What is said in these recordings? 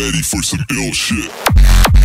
ready for some ill shit.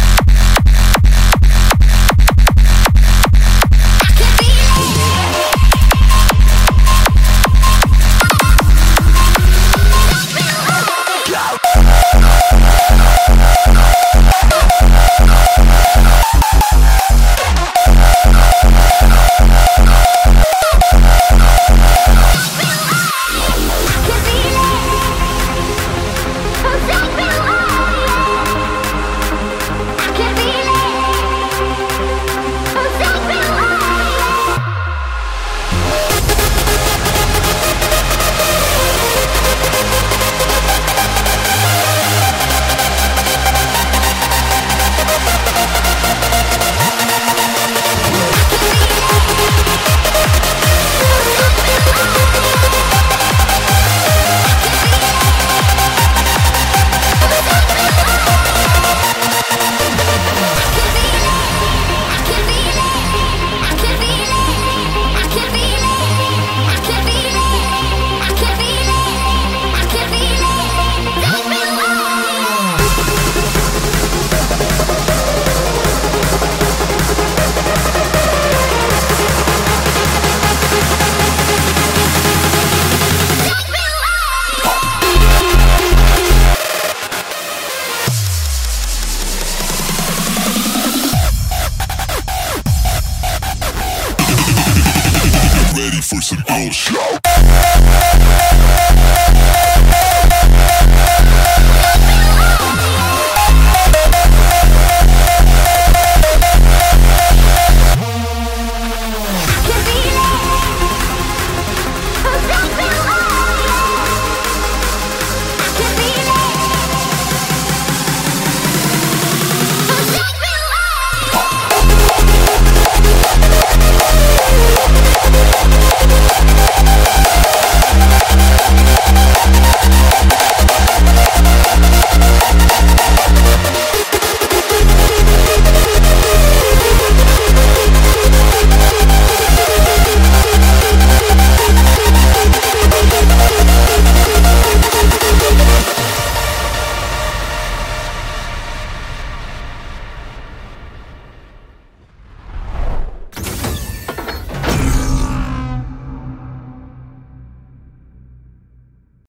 For some bullshit.